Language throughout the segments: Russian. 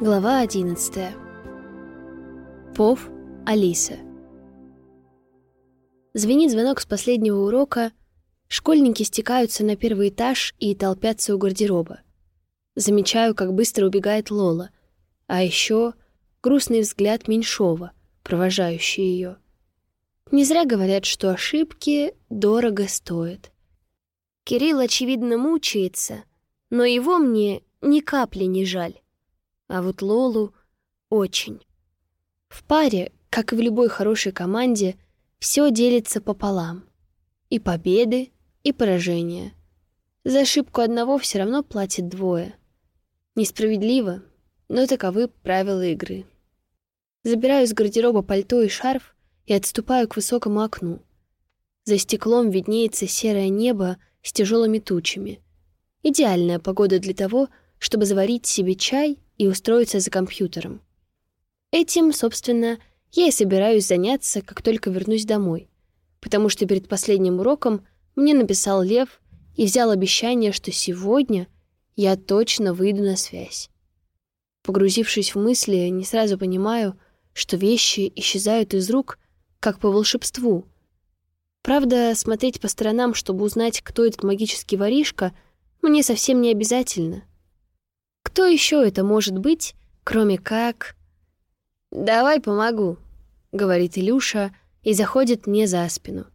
Глава 11. Пов, Алиса. Звенит звонок с последнего урока. Школьники стекаются на первый этаж и толпятся у гардероба. Замечаю, как быстро убегает Лола. А еще грустный взгляд Меньшова, провожающий ее. Не зря говорят, что ошибки дорого стоят. Кирилл, очевидно, мучается, но его мне ни капли не жаль. А вот Лолу очень. В паре, как и в любой хорошей команде, все делится пополам. И победы, и поражения. За ошибку одного все равно платит двое. Несправедливо, но таковы правила игры. Забираю из гардероба пальто и шарф и отступаю к высокому окну. За стеклом виднеется серое небо с тяжелыми тучами. Идеальная погода для того, чтобы заварить себе чай и устроиться за компьютером. Этим, собственно, я и собираюсь заняться, как только вернусь домой, потому что перед последним уроком мне написал Лев и взял обещание, что сегодня я точно выйду на связь. Погрузившись в мысли, не сразу понимаю, что вещи исчезают из рук, как по волшебству. Правда, смотреть по сторонам, чтобы узнать, кто этот магический воришка, мне совсем не обязательно — кто еще это может быть, кроме как... «Давай помогу», — говорит Илюша и заходит мне за спину.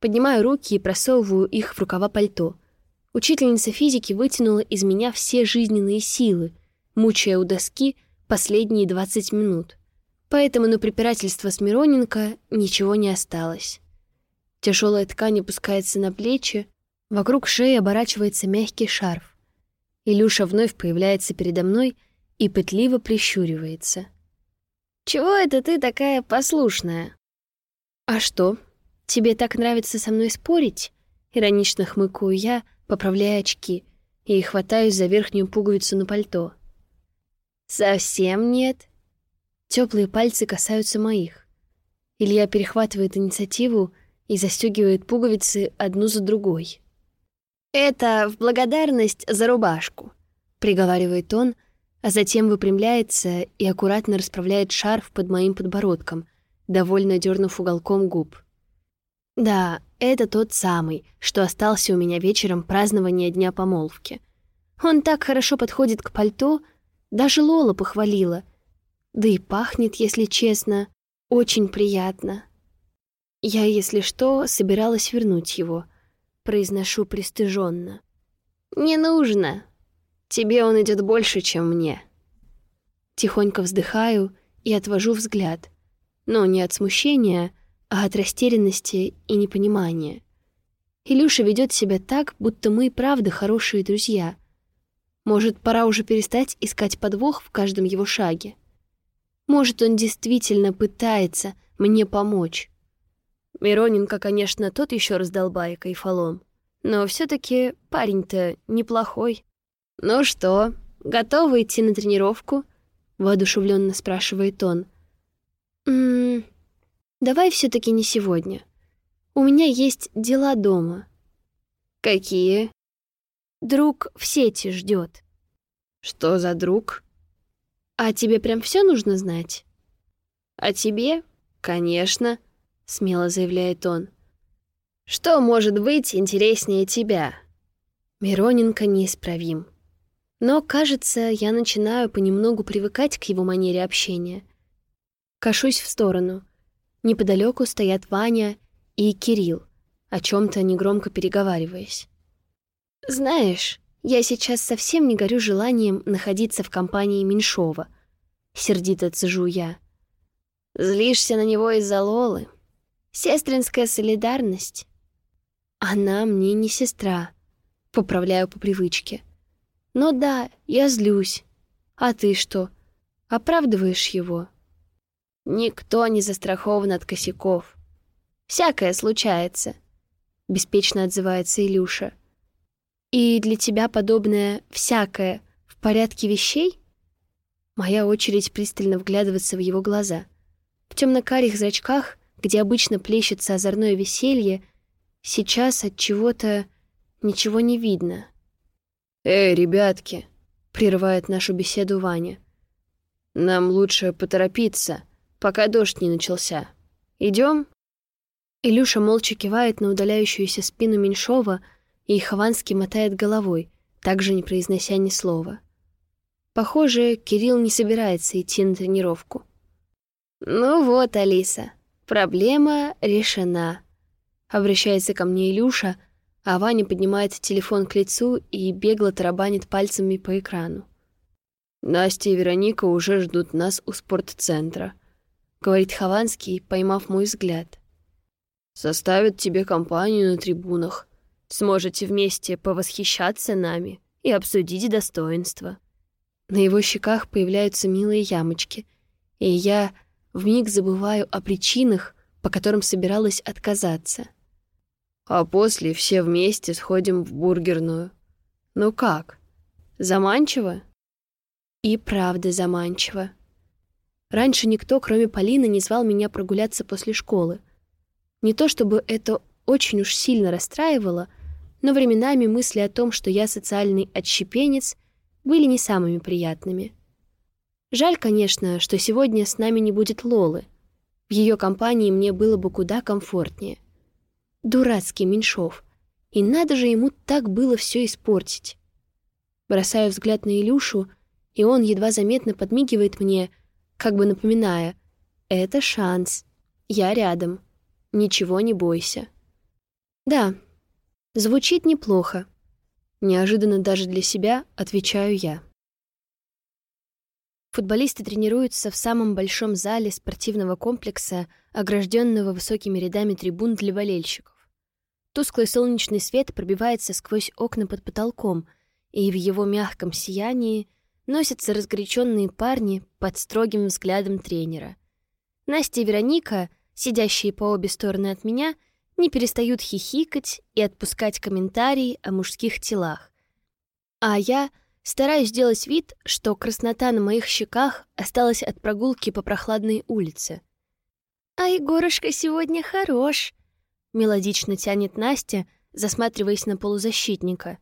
Поднимаю руки и просовываю их в рукава пальто. Учительница физики вытянула из меня все жизненные силы, мучая у доски последние 20 минут. Поэтому на препирательство с Мироненко ничего не осталось. Тяжелая ткань опускается на плечи, вокруг шеи оборачивается мягкий шарф. Илюша вновь появляется передо мной и пытливо прищуривается. «Чего это ты такая послушная?» «А что, тебе так нравится со мной спорить?» Иронично хмыкаю я, поправляя очки, и хватаюсь за верхнюю пуговицу на пальто. «Совсем нет». Теплые пальцы касаются моих. Илья перехватывает инициативу и застегивает пуговицы одну за другой. «Это в благодарность за рубашку», — приговаривает он, а затем выпрямляется и аккуратно расправляет шарф под моим подбородком, довольно дернув уголком губ. Да, это тот самый, что остался у меня вечером празднования Дня помолвки. Он так хорошо подходит к пальто, даже Лола похвалила. Да и пахнет, если честно, очень приятно. Я, если что, собиралась вернуть его — произношу пристыженно. «Не нужно. Тебе он идет больше, чем мне». Тихонько вздыхаю и отвожу взгляд. Но не от смущения, а от растерянности и непонимания. Илюша ведет себя так, будто мы и правда хорошие друзья. Может, пора уже перестать искать подвох в каждом его шаге? Может, он действительно пытается мне помочь? Мироненко, конечно, тот еще раздолбай и кайфолом. Но все таки парень-то неплохой. «Ну что, готовы идти на тренировку?» — воодушевленно спрашивает он. «Ммм, давай все таки не сегодня. У меня есть дела дома». «Какие?» «Друг в сети ждет. «Что за друг?» «А тебе прям все нужно знать?» «А тебе?» «Конечно», — смело заявляет он. «Что может быть интереснее тебя?» Мироненко неисправим. Но, кажется, я начинаю понемногу привыкать к его манере общения. Кашусь в сторону. Неподалеку стоят Ваня и Кирилл, о чем то негромко переговариваясь. «Знаешь, я сейчас совсем не горю желанием находиться в компании Меньшова», — сердито цежу я. «Злишься на него из-за Лолы?» Сестринская солидарность. Она мне не сестра, поправляю по привычке. Но да, я злюсь. А ты что, оправдываешь его? Никто не застрахован от косяков. Всякое случается, беспечно отзывается Илюша. И для тебя подобное «всякое» в порядке вещей? Моя очередь пристально вглядываться в его глаза. В темно-карих зрачках где обычно плещется озорное веселье, сейчас от чего-то ничего не видно. «Эй, ребятки!» — прерывает нашу беседу Ваня. Нам лучше поторопиться, пока дождь не начался. Идем? Илюша молча кивает на удаляющуюся спину Меньшова, и Хованский мотает головой, также не произнося ни слова. Похоже, Кирилл не собирается идти на тренировку. «Ну вот, Алиса, проблема решена», — обращается ко мне Илюша, а Ваня поднимает телефон к лицу и бегло тарабанит пальцами по экрану. «Настя и Вероника уже ждут нас у спортцентра», — говорит Хованский, поймав мой взгляд. «Составят тебе компанию на трибунах. Сможете вместе повосхищаться нами и обсудить достоинства». На его щеках появляются милые ямочки, и я вмиг забываю о причинах, по которым собиралась отказаться. А после все вместе сходим в бургерную. Ну как? Заманчиво? И правда заманчиво. Раньше никто, кроме Полины, не звал меня прогуляться после школы. Не то чтобы это очень уж сильно расстраивало, но временами мысли о том, что я социальный отщепенец, были не самыми приятными. Жаль, конечно, что сегодня с нами не будет Лолы. В ее компании мне было бы куда комфортнее. Дурацкий Меньшов. И надо же ему так было все испортить. Бросаю взгляд на Илюшу, и он едва заметно подмигивает мне, как бы напоминая «Это шанс. Я рядом. Ничего не бойся». Да, звучит неплохо. Неожиданно даже для себя отвечаю я. Футболисты тренируются в самом большом зале спортивного комплекса, огражденного высокими рядами трибун для болельщиков. Тусклый солнечный свет пробивается сквозь окна под потолком, и в его мягком сиянии носятся разгоряченные парни под строгим взглядом тренера. Настя и Вероника, сидящие по обе стороны от меня, не перестают хихикать и отпускать комментарии о мужских телах. А я стараюсь сделать вид, что краснота на моих щеках осталась от прогулки по прохладной улице. «А Егорушка сегодня хорош», — мелодично тянет Настя, засматриваясь на полузащитника.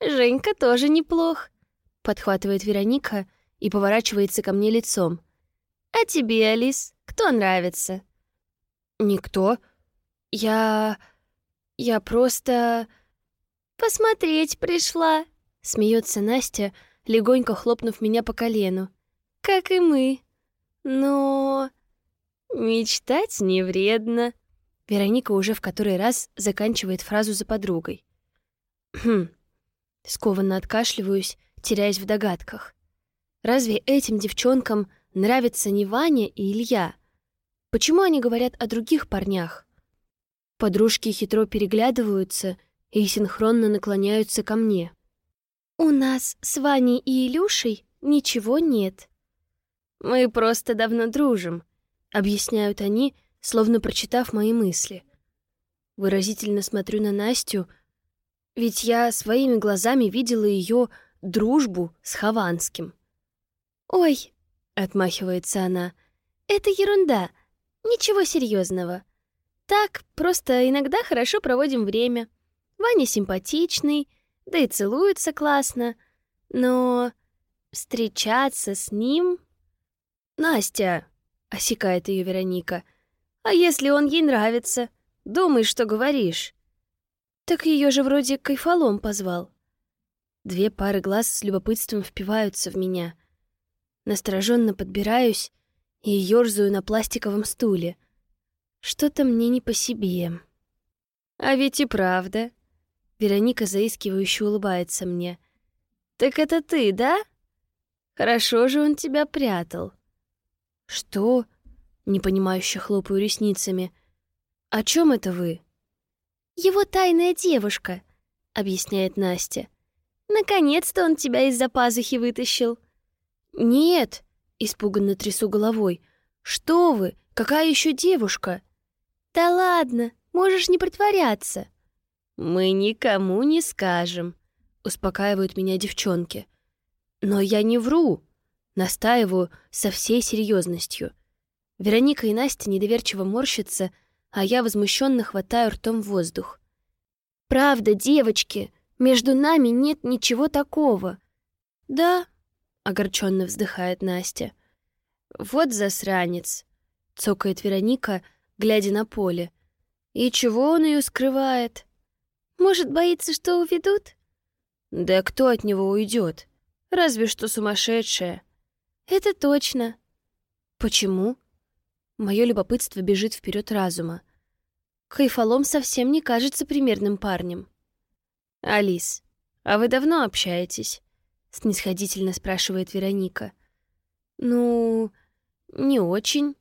«Женька тоже неплох», — подхватывает Вероника и поворачивается ко мне лицом. «А тебе, Алис, кто нравится?» «Никто», «Я... я просто...» «Посмотреть пришла», — смеется Настя, легонько хлопнув меня по колену. «Как и мы. Но... мечтать не вредно». Вероника уже в который раз заканчивает фразу за подругой. «Хм...» Скованно откашливаюсь, теряясь в догадках. Разве этим девчонкам нравятся не Ваня и Илья? Почему они говорят о других парнях? Подружки хитро переглядываются и синхронно наклоняются ко мне. «У нас с Ваней и Илюшей ничего нет. Мы просто давно дружим», — объясняют они, словно прочитав мои мысли. Выразительно смотрю на Настю, ведь я своими глазами видела ее дружбу с Хованским. «Ой», — отмахивается она, — «это ерунда, ничего серьезного. Так, просто иногда хорошо проводим время. Ваня симпатичный, да и целуется классно. Но встречаться с ним... «Настя!» — осекает ее Вероника. «А если он ей нравится? Думай, что говоришь». Так ее же вроде кайфолом позвал. Две пары глаз с любопытством впиваются в меня. Настороженно подбираюсь и ёрзаю на пластиковом стуле — что-то мне не по себе. А ведь и правда. Вероника заискивающе улыбается мне. Так это ты, да? Хорошо же он тебя прятал. Что? Непонимающе хлопаю ресницами. О чем это вы? Его тайная девушка, объясняет Настя. Наконец-то он тебя из-за пазухи вытащил. Нет, испуганно трясу головой. Что вы? Какая еще девушка? «Да ладно, можешь не притворяться». «Мы никому не скажем», — успокаивают меня девчонки. «Но я не вру», — настаиваю со всей серьезностью. Вероника и Настя недоверчиво морщатся, а я возмущенно хватаю ртом воздух. «Правда, девочки, между нами нет ничего такого». «Да», — огорченно вздыхает Настя, — Вот засранец, цокает Вероника, глядя на поле. И чего он ее скрывает? Может, боится, что уведут? Да кто от него уйдет? Разве что сумасшедшая. Это точно. Почему? Мое любопытство бежит вперед разума. Хайфалом совсем не кажется примерным парнем. «Алис, а вы давно общаетесь?» — снисходительно спрашивает Вероника. «Ну, не очень».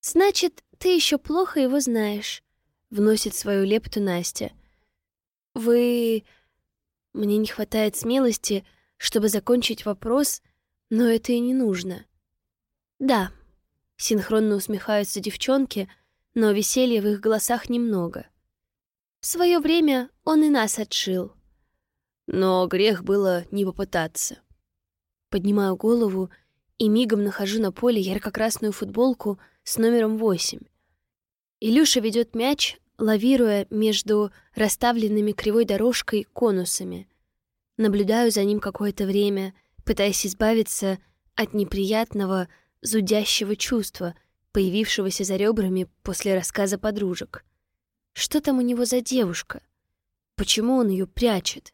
«Значит, ты еще плохо его знаешь», — вносит свою лепту Настя. «Вы...» Мне не хватает смелости, чтобы закончить вопрос, но это и не нужно. «Да», — синхронно усмехаются девчонки, но веселья в их голосах немного. В свое время он и нас отшил. Но грех было не попытаться. Поднимаю голову и мигом нахожу на поле ярко-красную футболку с номером 8. Илюша ведет мяч, лавируя между расставленными кривой дорожкой конусами. Наблюдаю за ним какое-то время, пытаясь избавиться от неприятного, зудящего чувства, появившегося за ребрами после рассказа подружек. Что там у него за девушка? Почему он ее прячет?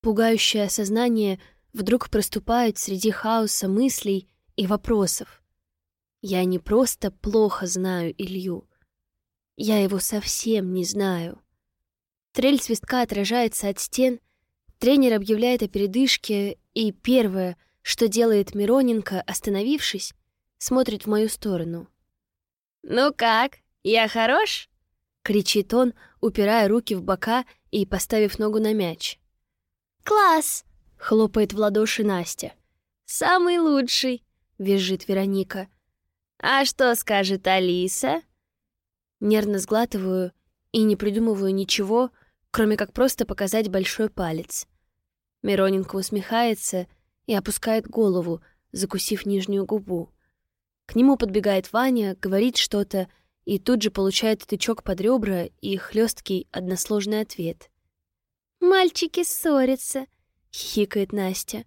Пугающее осознание вдруг проступает среди хаоса мыслей и вопросов. Я не просто плохо знаю Илью. Я его совсем не знаю. Трель свистка отражается от стен, тренер объявляет о передышке, и первое, что делает Мироненко, остановившись, смотрит в мою сторону. «Ну как, я хорош?» — кричит он, упирая руки в бока и поставив ногу на мяч. «Класс!» — хлопает в ладоши Настя. «Самый лучший!» — визжит Вероника. «А что скажет Алиса?» Нервно сглатываю и не придумываю ничего, кроме как просто показать большой палец. Мироненко усмехается и опускает голову, закусив нижнюю губу. К нему подбегает Ваня, говорит что-то и тут же получает тычок под ребра и хлесткий односложный ответ. «Мальчики ссорятся», — хихикает Настя.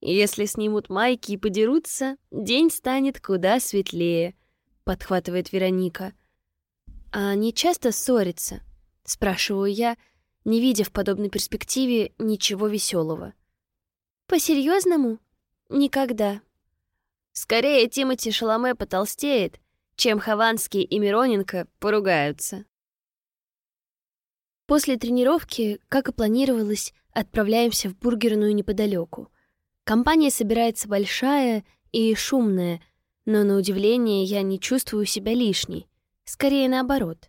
«Если снимут майки и подерутся, день станет куда светлее», — подхватывает Вероника. «А они часто ссорятся?» — спрашиваю я, не видя в подобной перспективе ничего веселого. «По-серьезному? Никогда». Скорее Тимати Шаломе потолстеет, чем Хованский и Мироненко поругаются. После тренировки, как и планировалось, отправляемся в бургерную неподалеку. Компания собирается большая и шумная, но на удивление я не чувствую себя лишней. Скорее наоборот.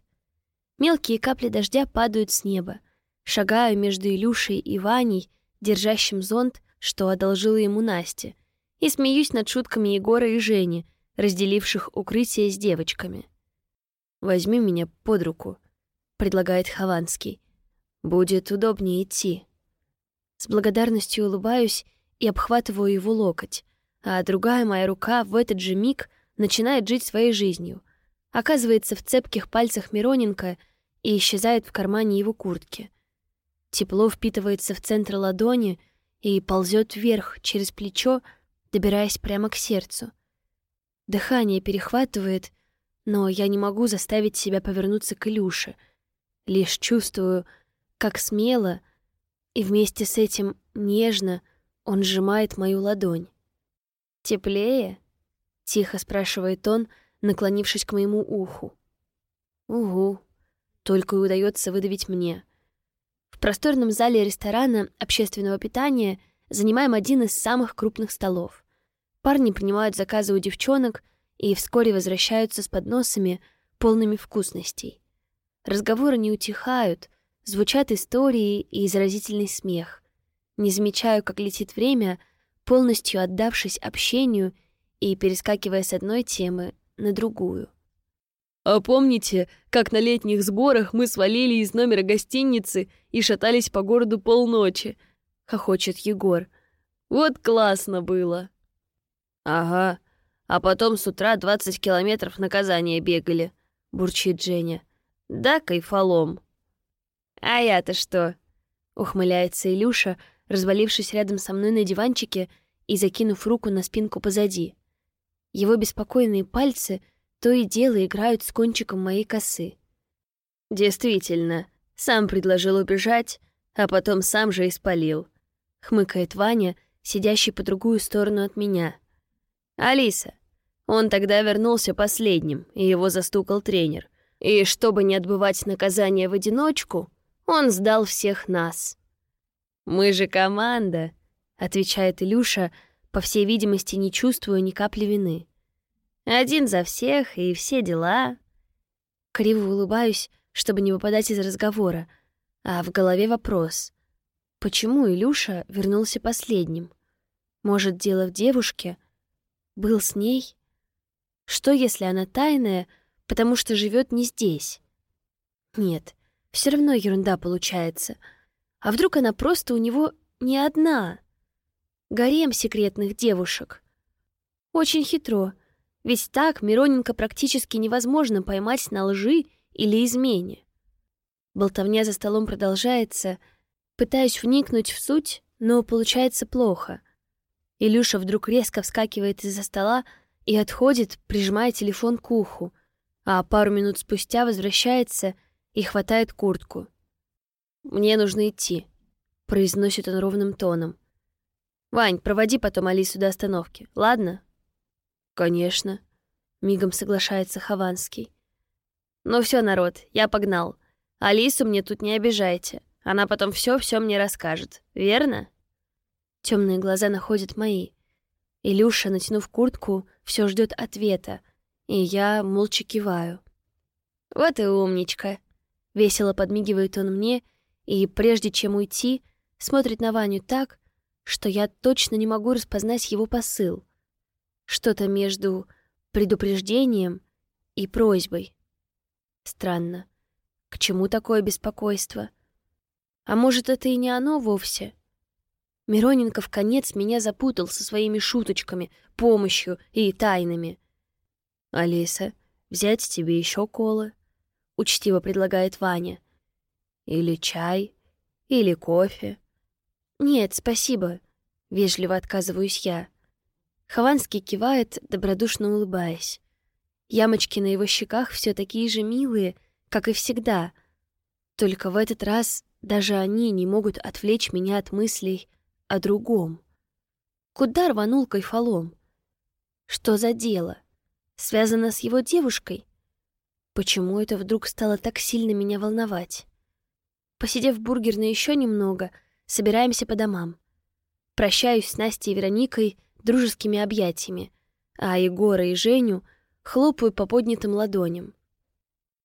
Мелкие капли дождя падают с неба. Шагаю между Илюшей и Ваней, держащим зонт, что одолжила ему Настя, и смеюсь над шутками Егора и Жени, разделивших укрытие с девочками. «Возьми меня под руку», — предлагает Хованский. «Будет удобнее идти». С благодарностью улыбаюсь и обхватываю его локоть, а другая моя рука в этот же миг начинает жить своей жизнью — оказывается в цепких пальцах Мироненко и исчезает в кармане его куртки. Тепло впитывается в центр ладони и ползет вверх через плечо, добираясь прямо к сердцу. Дыхание перехватывает, но я не могу заставить себя повернуться к Илюше. Лишь чувствую, как смело и вместе с этим нежно он сжимает мою ладонь. «Теплее?» — тихо спрашивает он, — наклонившись к моему уху. «Угу», только и удается выдавить мне. В просторном зале ресторана общественного питания занимаем один из самых крупных столов. Парни принимают заказы у девчонок и вскоре возвращаются с подносами, полными вкусностей. Разговоры не утихают, звучат истории и заразительный смех. Не замечаю, как летит время, полностью отдавшись общению и перескакивая с одной темы на другую. «А помните, как на летних сборах мы свалили из номера гостиницы и шатались по городу полночи?» — хохочет Егор. «Вот классно было!» «Ага, а потом с утра 20 километров наказания бегали», — бурчит Женя. «Да, кайфолом». «А я-то что?» — ухмыляется Илюша, развалившись рядом со мной на диванчике и закинув руку на спинку позади. Его беспокойные пальцы то и дело играют с кончиком моей косы. «Действительно, сам предложил убежать, а потом сам же испалил», — хмыкает Ваня, сидящий по другую сторону от меня. «Алиса, он тогда вернулся последним, и его застукал тренер. И чтобы не отбывать наказание в одиночку, он сдал всех нас». «Мы же команда», — отвечает Илюша, по всей видимости, не чувствуя ни капли вины. «Один за всех и все дела». Криво улыбаюсь, чтобы не выпадать из разговора, а в голове вопрос. Почему Илюша вернулся последним? Может, дело в девушке? Был с ней? Что, если она тайная, потому что живет не здесь? Нет, все равно ерунда получается. А вдруг она просто у него не одна? Гарем секретных девушек. Очень хитро, ведь так Мироненко практически невозможно поймать на лжи или измене. Болтовня за столом продолжается, пытаюсь вникнуть в суть, но получается плохо. Илюша вдруг резко вскакивает из-за стола и отходит, прижимая телефон к уху, а пару минут спустя возвращается и хватает куртку. «Мне нужно идти», — произносит он ровным тоном. «Вань, проводи потом Алису до остановки, ладно?» «Конечно», — мигом соглашается Хованский. «Ну все, народ, я погнал. Алису мне тут не обижайте. Она потом все-все мне расскажет, верно?» Темные глаза находят мои. Илюша, натянув куртку, все ждет ответа, и я молча киваю. «Вот и умничка!» — весело подмигивает он мне, и прежде чем уйти, смотрит на Ваню так, что я точно не могу распознать его посыл. Что-то между предупреждением и просьбой. Странно. К чему такое беспокойство? А может, это и не оно вовсе? Мироненко в конец меня запутал со своими шуточками, помощью и тайнами. «Алиса, взять тебе еще колы?» — учтиво предлагает Ваня. «Или чай, или кофе?» «Нет, спасибо», — вежливо отказываюсь я. Хованский кивает, добродушно улыбаясь. Ямочки на его щеках все такие же милые, как и всегда. Только в этот раз даже они не могут отвлечь меня от мыслей о другом. Куда рванул кайфолом? Что за дело? Связано с его девушкой? Почему это вдруг стало так сильно меня волновать? Посидев в бургерной еще немного, собираемся по домам. Прощаюсь с Настей и Вероникой дружескими объятиями, а Егора и Женю хлопаю по поднятым ладоням.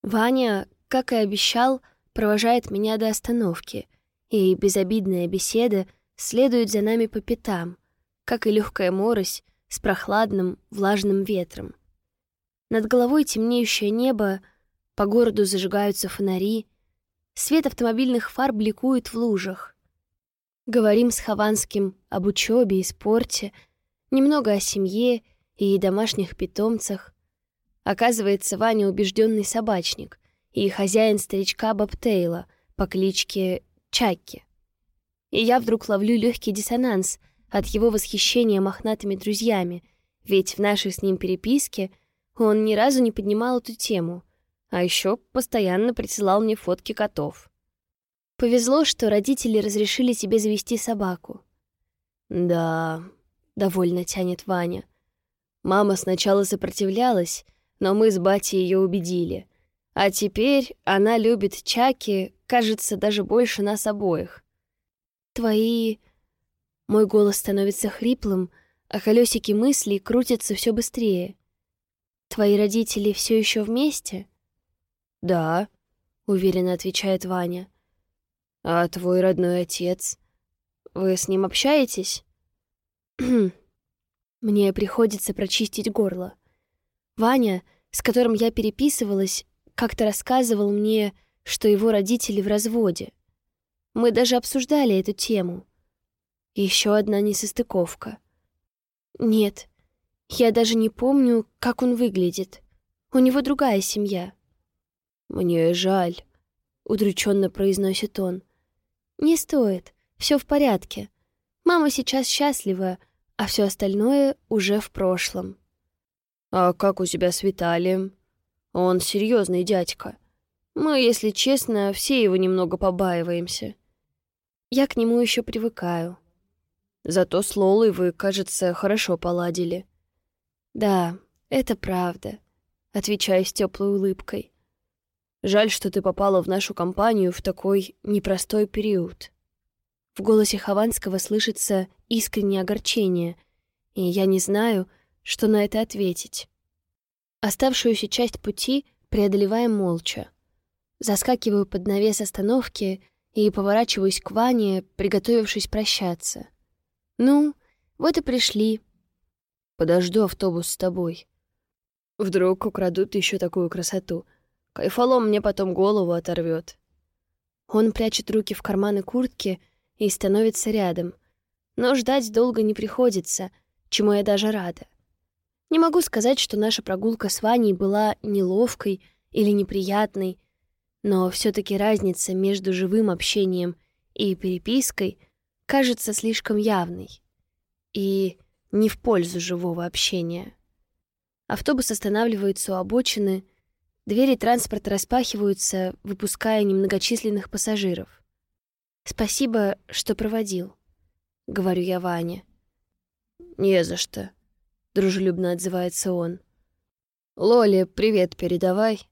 Ваня, как и обещал, провожает меня до остановки, и безобидная беседа следует за нами по пятам, как и легкая морось с прохладным, влажным ветром. Над головой темнеющее небо, по городу зажигаются фонари, свет автомобильных фар бликует в лужах. Говорим с Хованским об учебе и спорте, немного о семье и домашних питомцах. Оказывается, Ваня убежденный собачник и хозяин старичка Бобтейла по кличке Чакки. И я вдруг ловлю легкий диссонанс от его восхищения мохнатыми друзьями, ведь в нашей с ним переписке он ни разу не поднимал эту тему, а еще постоянно присылал мне фотки котов. Повезло, что родители разрешили тебе завести собаку. «Да», — довольно тянет Ваня. Мама сначала сопротивлялась, но мы с батей ее убедили. А теперь она любит Чаки, кажется, даже больше нас обоих. Твои... Мой голос становится хриплым, а колесики мыслей крутятся все быстрее. Твои родители все еще вместе? Да, уверенно отвечает Ваня. А твой родной отец? Вы с ним общаетесь? Мне приходится прочистить горло. Ваня, с которым я переписывалась, как-то рассказывал мне, что его родители в разводе. Мы даже обсуждали эту тему. Еще одна несостыковка. Нет, я даже не помню, как он выглядит. У него другая семья. «Мне жаль», — удрученно произносит он. «Не стоит, все в порядке. Мама сейчас счастлива, а все остальное уже в прошлом». «А как у тебя с Виталием? Он серьезный дядька. Мы, если честно, все его немного побаиваемся. Я к нему еще привыкаю. Зато с Лолой вы, кажется, хорошо поладили». «Да, это правда», — отвечаю с теплой улыбкой. «Жаль, что ты попала в нашу компанию в такой непростой период». В голосе Хованского слышится искреннее огорчение, и я не знаю, что на это ответить. Оставшуюся часть пути преодолеваем молча. Заскакиваю под навес остановки и поворачиваюсь к Ване, приготовившись прощаться. «Ну, вот и пришли». «Подожду автобус с тобой. Вдруг украдут еще такую красоту. Кайфолом мне потом голову оторвет. Он прячет руки в карманы куртки и становится рядом. Но ждать долго не приходится, чему я даже рада. Не могу сказать, что наша прогулка с Ваней была неловкой или неприятной, но все таки разница между живым общением и перепиской кажется слишком явной и не в пользу живого общения. Автобус останавливается у обочины, двери транспорта распахиваются, выпуская немногочисленных пассажиров. «Спасибо, что проводил», — говорю я Ване. «Не за что», — дружелюбно отзывается он. «Лоле привет передавай».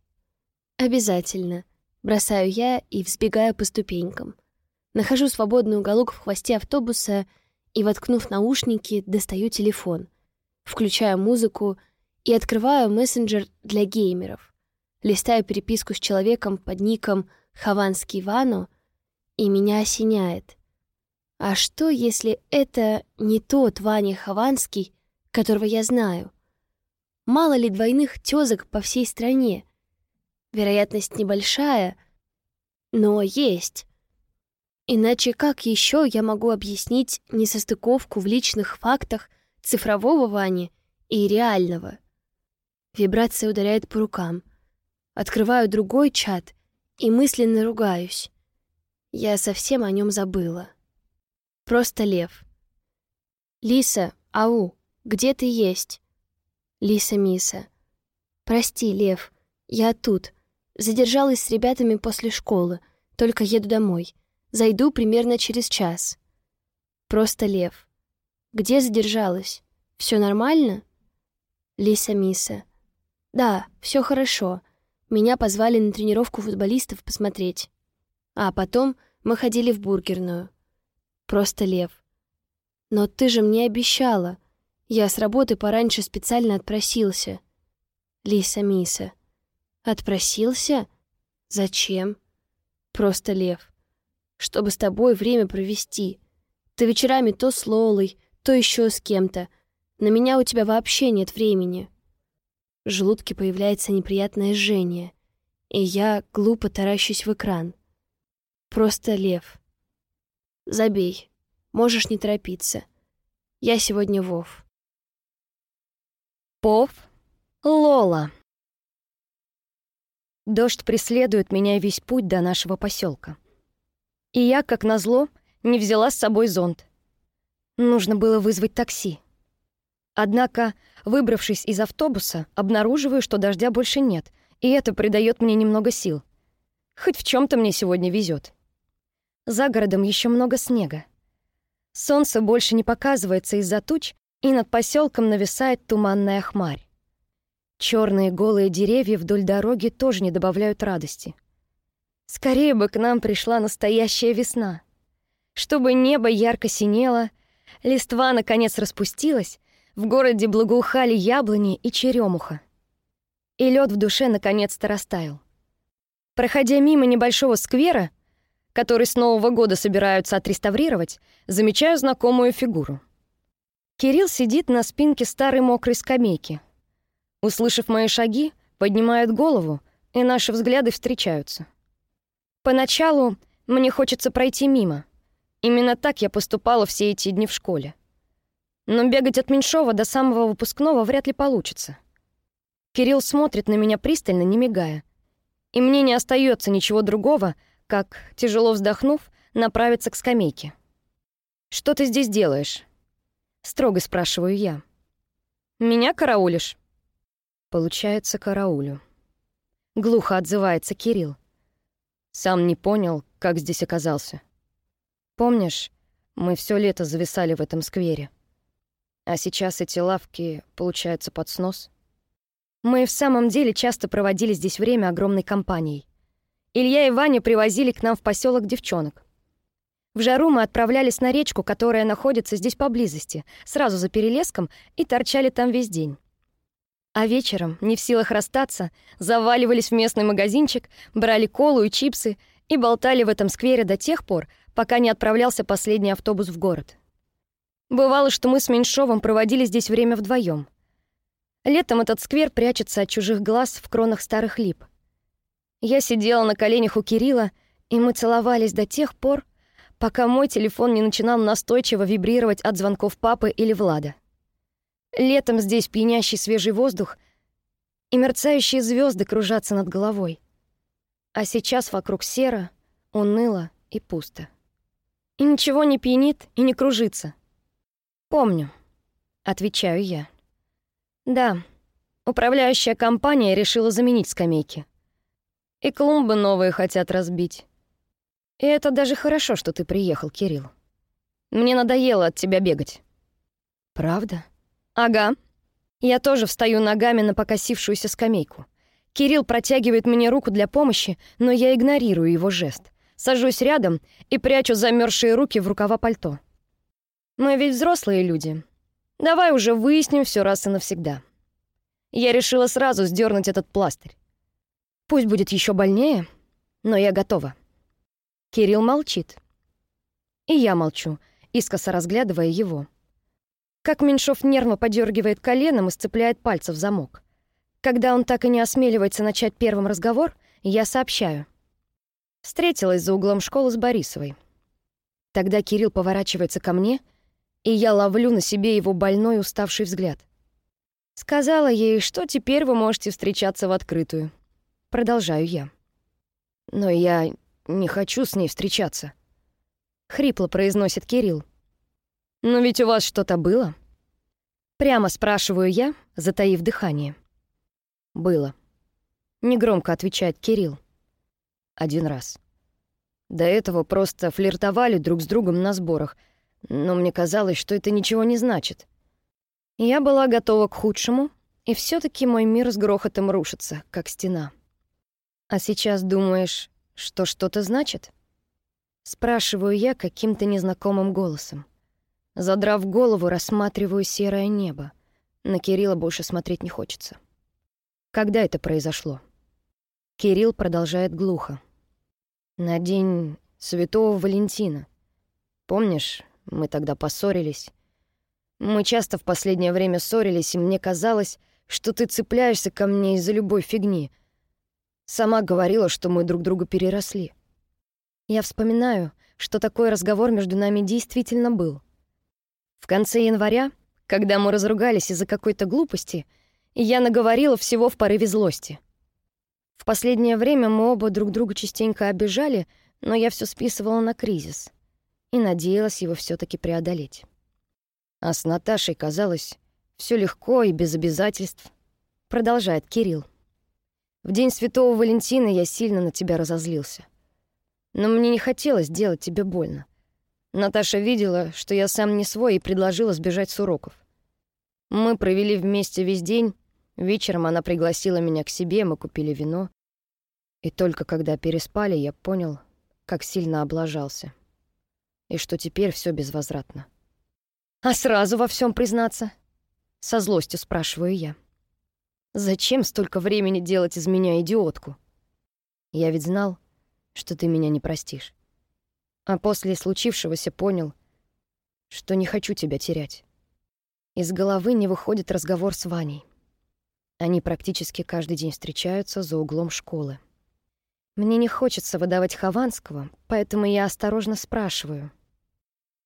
«Обязательно», — бросаю я и взбегаю по ступенькам. Нахожу свободный уголок в хвосте автобуса и, воткнув наушники, достаю телефон. Включаю музыку и открываю мессенджер для геймеров. Листаю переписку с человеком под ником «Хованский Вану», и меня осеняет. А что, если это не тот Ваня Хованский, которого я знаю? Мало ли двойных тёзок по всей стране? Вероятность небольшая, но есть. Иначе как еще я могу объяснить несостыковку в личных фактах цифрового Вани и реального? Вибрация ударяет по рукам. Открываю другой чат и мысленно ругаюсь. Я совсем о нем забыла. Просто лев. Лиса, ау, где ты есть? Лиса Миса. Прости, лев, я тут. Задержалась с ребятами после школы, только еду домой. Зайду примерно через час. Просто лев. Где задержалась? Все нормально? Лиса Миса. Да, все хорошо. Меня позвали на тренировку футболистов посмотреть. А потом мы ходили в бургерную. Просто лев. Но ты же мне обещала. Я с работы пораньше специально отпросился. Лиса Миса. Отпросился? Зачем? Просто лев. Чтобы с тобой время провести. Ты вечерами то с Лолой, то еще с кем-то. На меня у тебя вообще нет времени. В желудке появляется неприятное жжение, и я глупо таращусь в экран. Просто лев. Забей. Можешь не торопиться. Я сегодня Вов. Пов. Лола. Дождь преследует меня весь путь до нашего поселка. И я, как назло, не взяла с собой зонт. Нужно было вызвать такси. Однако, выбравшись из автобуса, обнаруживаю, что дождя больше нет, и это придает мне немного сил. Хоть в чем то мне сегодня везет. За городом еще много снега. Солнце больше не показывается из-за туч, и над поселком нависает туманная хмарь. Черные голые деревья вдоль дороги тоже не добавляют радости. Скорее бы к нам пришла настоящая весна. Чтобы небо ярко синело, листва наконец распустилась, в городе благоухали яблони и черемуха. И лед в душе наконец-то растаял. Проходя мимо небольшого сквера, который с Нового года собираются отреставрировать, замечаю знакомую фигуру. Кирилл сидит на спинке старой мокрой скамейки. Услышав мои шаги, поднимает голову, и наши взгляды встречаются. Поначалу мне хочется пройти мимо. Именно так я поступала все эти дни в школе. Но бегать от Меньшова до самого выпускного вряд ли получится. Кирилл смотрит на меня пристально, не мигая. И мне не остается ничего другого, как, тяжело вздохнув, направиться к скамейке. «Что ты здесь делаешь?» — строго спрашиваю я. «Меня караулишь?» Получается, караулю. Глухо отзывается Кирилл. Сам не понял, как здесь оказался. Помнишь, мы все лето зависали в этом сквере. А сейчас эти лавки, получается, под снос. Мы в самом деле часто проводили здесь время огромной компанией. Илья и Ваня привозили к нам в поселок девчонок. В жару мы отправлялись на речку, которая находится здесь поблизости, сразу за перелеском, и торчали там весь день. А вечером, не в силах расстаться, заваливались в местный магазинчик, брали колу и чипсы и болтали в этом сквере до тех пор, пока не отправлялся последний автобус в город. Бывало, что мы с Меньшовым проводили здесь время вдвоем. Летом этот сквер прячется от чужих глаз в кронах старых лип. Я сидела на коленях у Кирилла, и мы целовались до тех пор, пока мой телефон не начинал настойчиво вибрировать от звонков папы или Влада. Летом здесь пьянящий свежий воздух, и мерцающие звезды кружатся над головой. А сейчас вокруг серо, уныло и пусто. И ничего не пьянит и не кружится — «Помню», — отвечаю я. «Да, управляющая компания решила заменить скамейки. И клумбы новые хотят разбить. И это даже хорошо, что ты приехал, Кирилл. Мне надоело от тебя бегать». «Правда?» «Ага. Я тоже встаю ногами на покосившуюся скамейку. Кирилл протягивает мне руку для помощи, но я игнорирую его жест. Сажусь рядом и прячу замерзшие руки в рукава пальто. Мы ведь взрослые люди. Давай уже выясним все раз и навсегда. Я решила сразу сдернуть этот пластырь. Пусть будет еще больнее, но я готова. Кирилл молчит. И я молчу, искоса разглядывая его. Как Меньшов нервно подергивает коленом и сцепляет пальцы в замок. Когда он так и не осмеливается начать первым разговор, я сообщаю. Встретилась за углом школы с Борисовой. Тогда Кирилл поворачивается ко мне — и я ловлю на себе его больной уставший взгляд. Сказала ей, что теперь вы можете встречаться в открытую. Продолжаю я. Но я не хочу с ней встречаться. Хрипло произносит Кирилл. Но ведь у вас что-то было? Прямо спрашиваю я, затаив дыхание. Было. Негромко отвечает Кирилл. Один раз. До этого просто флиртовали друг с другом на сборах — но мне казалось, что это ничего не значит. Я была готова к худшему, и все таки мой мир с грохотом рушится, как стена. А сейчас думаешь, что что-то значит? Спрашиваю я каким-то незнакомым голосом. Задрав голову, рассматриваю серое небо. На Кирилла больше смотреть не хочется. Когда это произошло? Кирилл продолжает глухо. На день Святого Валентина. Помнишь, мы тогда поссорились. Мы часто в последнее время ссорились, и мне казалось, что ты цепляешься ко мне из-за любой фигни. Сама говорила, что мы друг друга переросли. Я вспоминаю, что такой разговор между нами действительно был. В конце января, когда мы разругались из-за какой-то глупости, я наговорила всего в порыве злости. В последнее время мы оба друг друга частенько обижали, но я все списывала на кризис и надеялась его все таки преодолеть. А с Наташей казалось все легко и без обязательств. Продолжает Кирилл. В день Святого Валентина я сильно на тебя разозлился. Но мне не хотелось делать тебе больно. Наташа видела, что я сам не свой, и предложила сбежать с уроков. Мы провели вместе весь день. Вечером она пригласила меня к себе, мы купили вино. И только когда переспали, я понял, как сильно облажался и что теперь все безвозвратно. «А сразу во всем признаться?» — со злостью спрашиваю я. «Зачем столько времени делать из меня идиотку? Я ведь знал, что ты меня не простишь. А после случившегося понял, что не хочу тебя терять. Из головы не выходит разговор с Ваней. Они практически каждый день встречаются за углом школы. Мне не хочется выдавать Хованского, поэтому я осторожно спрашиваю.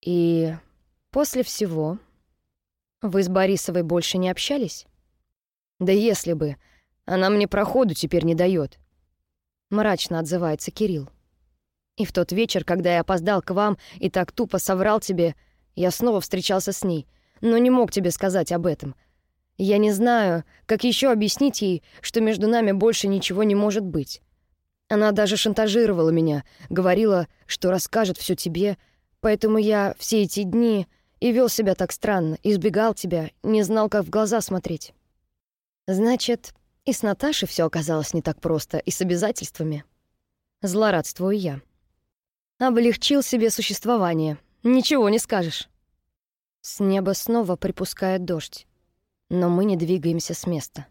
«И после всего вы с Борисовой больше не общались?» «Да если бы. Она мне проходу теперь не дает. Мрачно отзывается Кирилл. «И в тот вечер, когда я опоздал к вам и так тупо соврал тебе, я снова встречался с ней, но не мог тебе сказать об этом. Я не знаю, как еще объяснить ей, что между нами больше ничего не может быть. Она даже шантажировала меня, говорила, что расскажет все тебе, поэтому я все эти дни и вел себя так странно, избегал тебя, не знал, как в глаза смотреть. Значит, и с Наташей все оказалось не так просто, и с обязательствами. Злорадствую я. Облегчил себе существование. Ничего не скажешь. С неба снова припускает дождь. Но мы не двигаемся с места.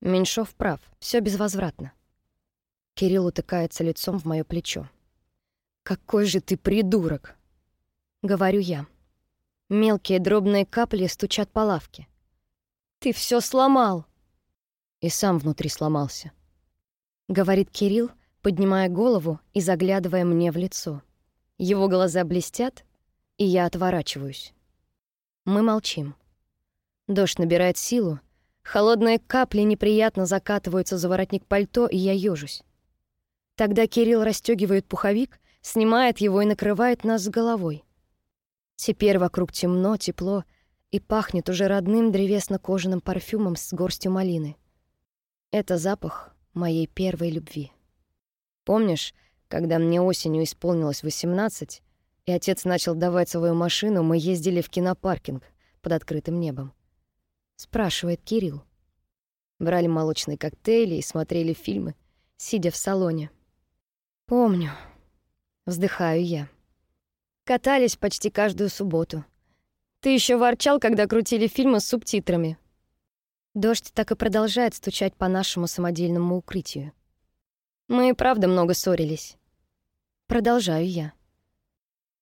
Меньшов прав, все безвозвратно. Кирилл утыкается лицом в мое плечо. «Какой же ты придурок!» — говорю я. Мелкие дробные капли стучат по лавке. «Ты все сломал!» И сам внутри сломался. Говорит Кирилл, поднимая голову и заглядывая мне в лицо. Его глаза блестят, и я отворачиваюсь. Мы молчим. Дождь набирает силу, холодные капли неприятно закатываются за воротник пальто, и я ёжусь. Тогда Кирилл расстёгивает пуховик, снимает его и накрывает нас с головой. Теперь вокруг темно, тепло и пахнет уже родным древесно-кожаным парфюмом с горстью малины. Это запах моей первой любви. Помнишь, когда мне осенью исполнилось 18, и отец начал давать свою машину, мы ездили в кинопаркинг под открытым небом? Спрашивает Кирилл. Брали молочные коктейли и смотрели фильмы, сидя в салоне. Помню. Вздыхаю я. Катались почти каждую субботу. Ты еще ворчал, когда крутили фильмы с субтитрами. Дождь так и продолжает стучать по нашему самодельному укрытию. Мы и правда много ссорились. Продолжаю я.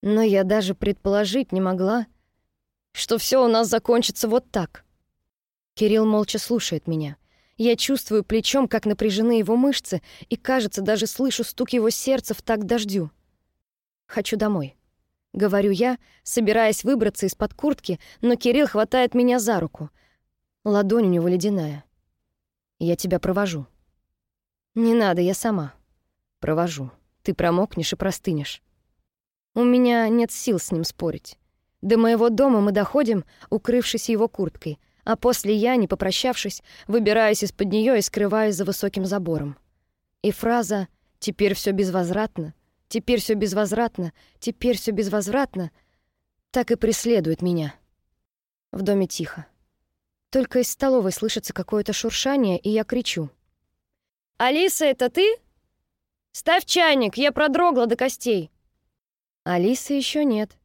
Но я даже предположить не могла, что все у нас закончится вот так. Кирилл молча слушает меня. Я чувствую плечом, как напряжены его мышцы, и, кажется, даже слышу стук его сердца в такт дождю. «Хочу домой», — говорю я, собираясь выбраться из-под куртки, но Кирилл хватает меня за руку — Ладонь у него ледяная. «Я тебя провожу». «Не надо, я сама». «Провожу. Ты промокнешь и простынешь». У меня нет сил с ним спорить. До моего дома мы доходим, укрывшись его курткой, а после я, не попрощавшись, выбираюсь из-под нее и скрываюсь за высоким забором. И фраза «теперь все безвозвратно», «теперь все безвозвратно», «теперь все безвозвратно» так и преследует меня. В доме тихо. Только из столовой слышится какое-то шуршание, и я кричу. «Алиса, это ты? Ставь чайник, я продрогла до костей!» Алисы еще нет.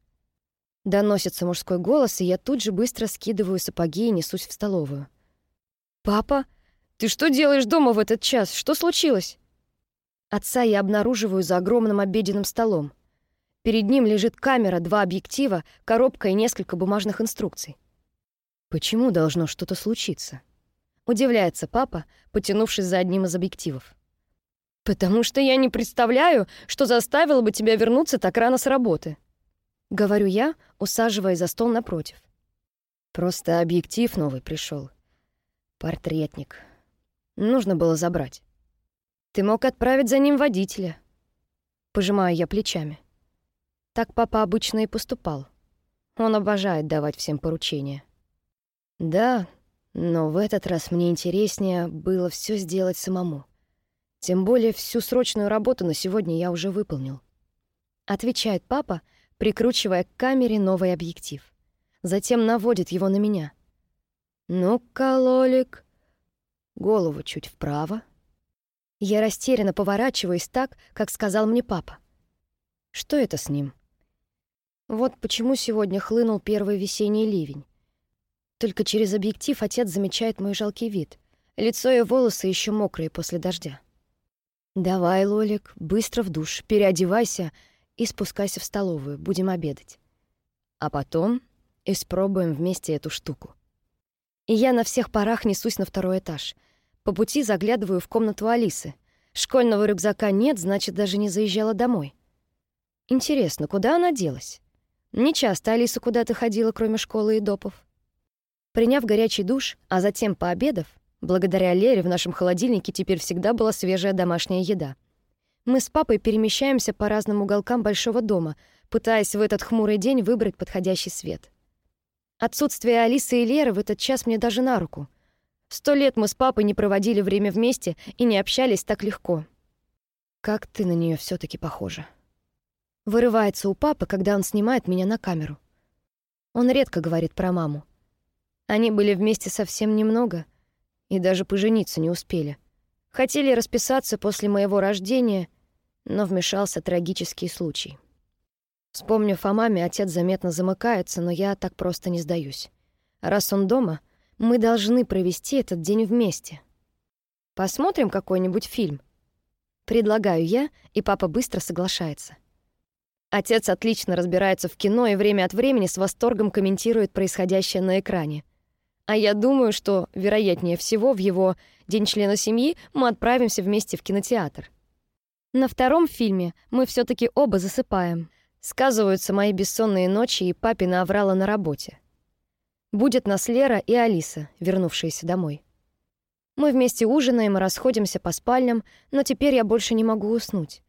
Доносится мужской голос, и я тут же быстро скидываю сапоги и несусь в столовую. «Папа, ты что делаешь дома в этот час? Что случилось?» Отца я обнаруживаю за огромным обеденным столом. Перед ним лежит камера, два объектива, коробка и несколько бумажных инструкций. Почему должно что-то случиться? Удивляется папа, потянувшись за одним из объективов. «Потому что я не представляю, что заставило бы тебя вернуться так рано с работы», — говорю я, усаживая за стол напротив. Просто объектив новый пришел. Портретник. Нужно было забрать. Ты мог отправить за ним водителя. Пожимаю я плечами. Так папа обычно и поступал. Он обожает давать всем поручения. Да, но в этот раз мне интереснее было все сделать самому. Тем более всю срочную работу на сегодня я уже выполнил. Отвечает папа, прикручивая к камере новый объектив. Затем наводит его на меня. «Ну-ка, Лолик, голову чуть вправо». Я растерянно поворачиваюсь так, как сказал мне папа. Что это с ним? Вот почему сегодня хлынул первый весенний ливень. Только через объектив отец замечает мой жалкий вид. Лицо и волосы еще мокрые после дождя. «Давай, Лолик, быстро в душ, переодевайся и спускайся в столовую, будем обедать. А потом испробуем вместе эту штуку». И я на всех парах несусь на второй этаж. По пути заглядываю в комнату Алисы. Школьного рюкзака нет, значит, даже не заезжала домой. Интересно, куда она делась? Не часто Алиса куда-то ходила, кроме школы и допов. Приняв горячий душ, а затем пообедав, благодаря Лере в нашем холодильнике теперь всегда была свежая домашняя еда. Мы с папой перемещаемся по разным уголкам большого дома, пытаясь в этот хмурый день выбрать подходящий свет. Отсутствие Алисы и Леры в этот час мне даже на руку. Сто лет мы с папой не проводили время вместе и не общались так легко. Как ты на нее все таки похожа. Вырывается у папы, когда он снимает меня на камеру. Он редко говорит про маму. Они были вместе совсем немного и даже пожениться не успели. Хотели расписаться после моего рождения, но вмешался трагический случай. Вспомнив о маме, отец заметно замыкается, но я так просто не сдаюсь. Раз он дома, мы должны провести этот день вместе. Посмотрим какой-нибудь фильм. Предлагаю я, и папа быстро соглашается. Отец отлично разбирается в кино и время от времени с восторгом комментирует происходящее на экране. А я думаю, что, вероятнее всего, в его День члена семьи мы отправимся вместе в кинотеатр. На втором фильме мы все таки оба засыпаем — Сказываются мои бессонные ночи и папина оврала на работе. Будет нас Лера и Алиса, вернувшиеся домой. Мы вместе ужинаем и расходимся по спальням, но теперь я больше не могу уснуть.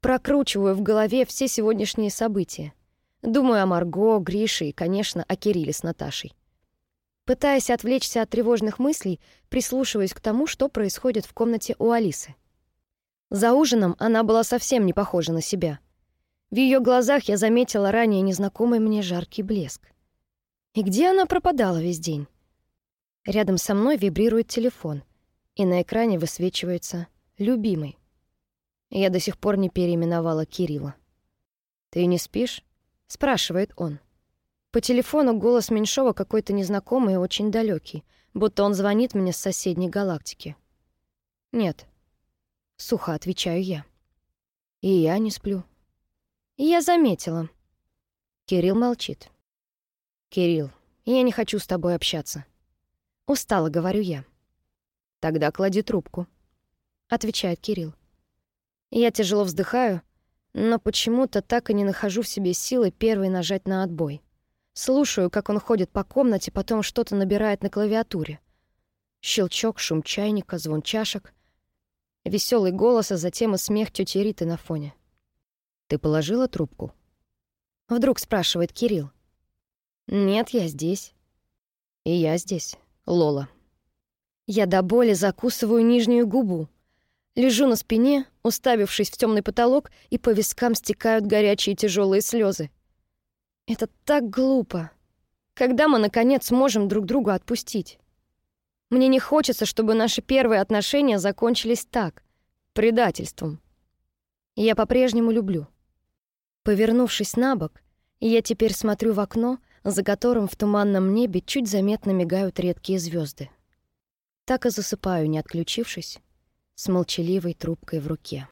Прокручиваю в голове все сегодняшние события. Думаю о Марго, Грише и, конечно, о Кирилле с Наташей. Пытаясь отвлечься от тревожных мыслей, прислушиваюсь к тому, что происходит в комнате у Алисы. За ужином она была совсем не похожа на себя — в ее глазах я заметила ранее незнакомый мне жаркий блеск. И где она пропадала весь день? Рядом со мной вибрирует телефон, и на экране высвечивается «любимый». Я до сих пор не переименовала Кирилла. «Ты не спишь?» — спрашивает он. По телефону голос Меньшова какой-то незнакомый и очень далекий, будто он звонит мне с соседней галактики. «Нет», — сухо отвечаю я. «И я не сплю». Я заметила. Кирилл молчит. Кирилл, я не хочу с тобой общаться. Устала, говорю я. Тогда клади трубку, отвечает Кирилл. Я тяжело вздыхаю, но почему-то так и не нахожу в себе силы первой нажать на отбой. Слушаю, как он ходит по комнате, потом что-то набирает на клавиатуре. Щелчок, шум чайника, звон чашек, веселый голос, а затем и смех тети Риты на фоне. Ты положила трубку? Вдруг спрашивает Кирилл. Нет, я здесь. И я здесь, Лола. Я до боли закусываю нижнюю губу. Лежу на спине, уставившись в темный потолок, и по вискам стекают горячие тяжелые слезы. Это так глупо. Когда мы, наконец, сможем друг друга отпустить? Мне не хочется, чтобы наши первые отношения закончились так, предательством. Я по-прежнему люблю. Повернувшись на бок, я теперь смотрю в окно, за которым в туманном небе чуть заметно мигают редкие звезды. Так и засыпаю, не отключившись, с молчаливой трубкой в руке.